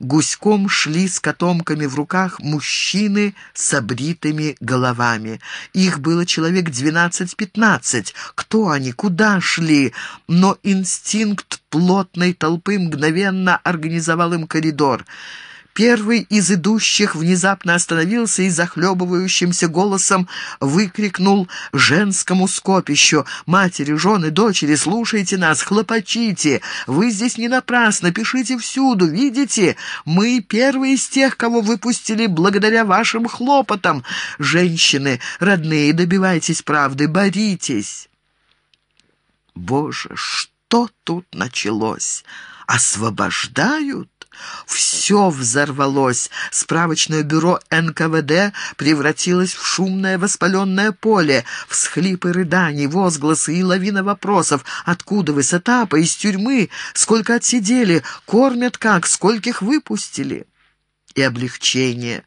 гуськом шли с котомками в руках мужчины с обритыми головами. Их было человек двенадцать-пятнадцать. Кто они, куда шли? Но инстинкт плотной толпы мгновенно организовал им коридор. Первый из идущих внезапно остановился и захлебывающимся голосом выкрикнул женскому скопищу. «Матери, жены, дочери, слушайте нас, хлопочите! Вы здесь не напрасно, пишите всюду, видите? Мы первые из тех, кого выпустили благодаря вашим хлопотам. Женщины, родные, добивайтесь правды, боритесь!» Боже, что тут началось? Освобождают? Все взорвалось. Справочное бюро НКВД превратилось в шумное воспаленное поле. Всхлипы рыданий, возгласы и лавина вопросов. Откуда вы с этапа, из тюрьмы? Сколько отсидели? Кормят как? Скольких выпустили? И облегчение.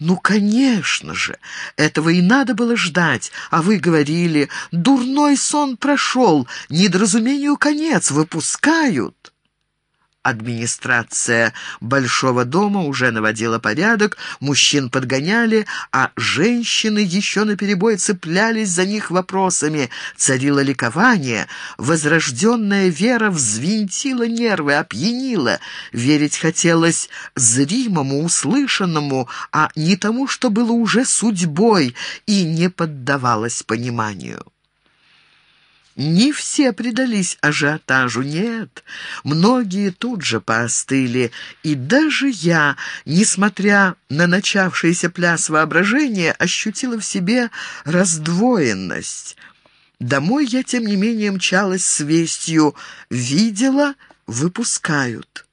«Ну, конечно же, этого и надо было ждать. А вы говорили, дурной сон прошел, недоразумению конец, выпускают». Администрация Большого дома уже наводила порядок, мужчин подгоняли, а женщины еще наперебой цеплялись за них вопросами. Царило ликование, возрожденная вера взвинтила нервы, опьянила. Верить хотелось зримому, услышанному, а не тому, что было уже судьбой и не поддавалось пониманию. Не все предались ажиотажу, нет. Многие тут же поостыли, и даже я, несмотря на начавшийся пляс воображения, ощутила в себе раздвоенность. Домой я, тем не менее, мчалась с вестью «Видела, выпускают».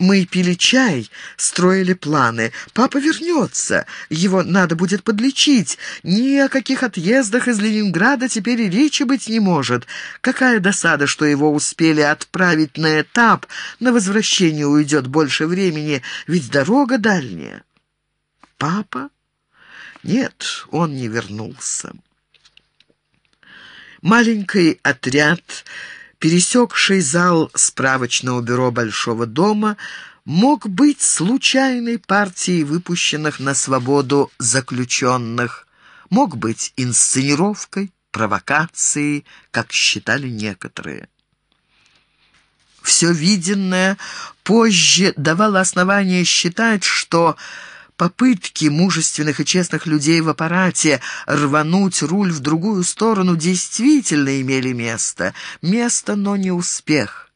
Мы пили чай, строили планы. Папа вернется, его надо будет подлечить. Ни о каких отъездах из Ленинграда теперь и речи быть не может. Какая досада, что его успели отправить на этап. На возвращение уйдет больше времени, ведь дорога дальняя. Папа? Нет, он не вернулся. Маленький отряд пересекший зал справочного бюро Большого дома, мог быть случайной партией выпущенных на свободу заключенных, мог быть инсценировкой, провокацией, как считали некоторые. Все виденное позже давало основание считать, что Попытки мужественных и честных людей в аппарате рвануть руль в другую сторону действительно имели место. Место, но не успех.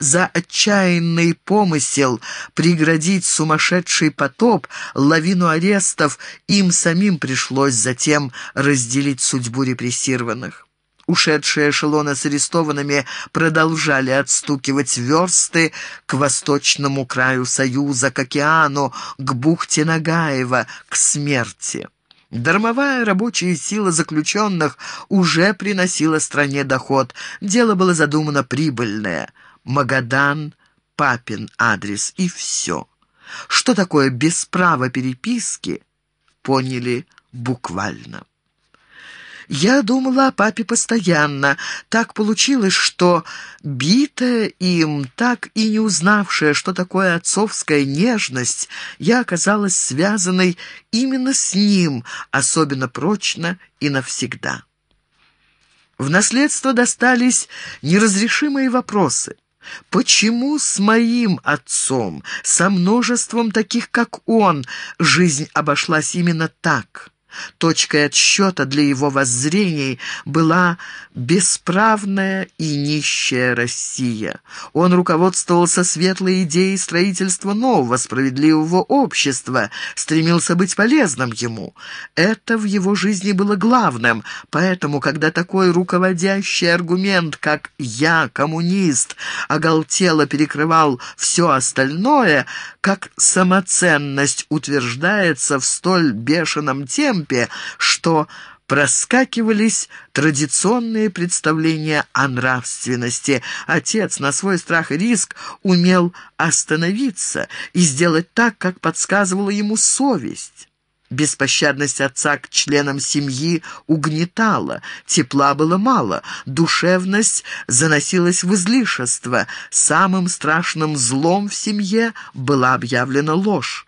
За отчаянный помысел преградить сумасшедший потоп, лавину арестов, им самим пришлось затем разделить судьбу репрессированных. Ушедшие эшелоны с арестованными продолжали отстукивать версты к восточному краю Союза, к океану, к бухте Нагаева, к смерти. Дармовая рабочая сила заключенных уже приносила стране доход. Дело было задумано прибыльное. Магадан, папин адрес и все. Что такое без права переписки, поняли буквально. Я думала о папе постоянно. Так получилось, что битая им, так и не узнавшая, что такое отцовская нежность, я оказалась связанной именно с ним, особенно прочно и навсегда. В наследство достались неразрешимые вопросы. Почему с моим отцом, со множеством таких, как он, жизнь обошлась именно так?» Точкой отсчета для его воззрений была бесправная и нищая Россия. Он руководствовался светлой идеей строительства нового справедливого общества, стремился быть полезным ему. Это в его жизни было главным, поэтому, когда такой руководящий аргумент, как «я, коммунист», оголтело перекрывал все остальное, как самоценность утверждается в столь бешеном темпе, что проскакивались традиционные представления о нравственности. Отец на свой страх и риск умел остановиться и сделать так, как подсказывала ему совесть. Беспощадность отца к членам семьи угнетала, тепла было мало, душевность заносилась в излишество, самым страшным злом в семье была объявлена ложь.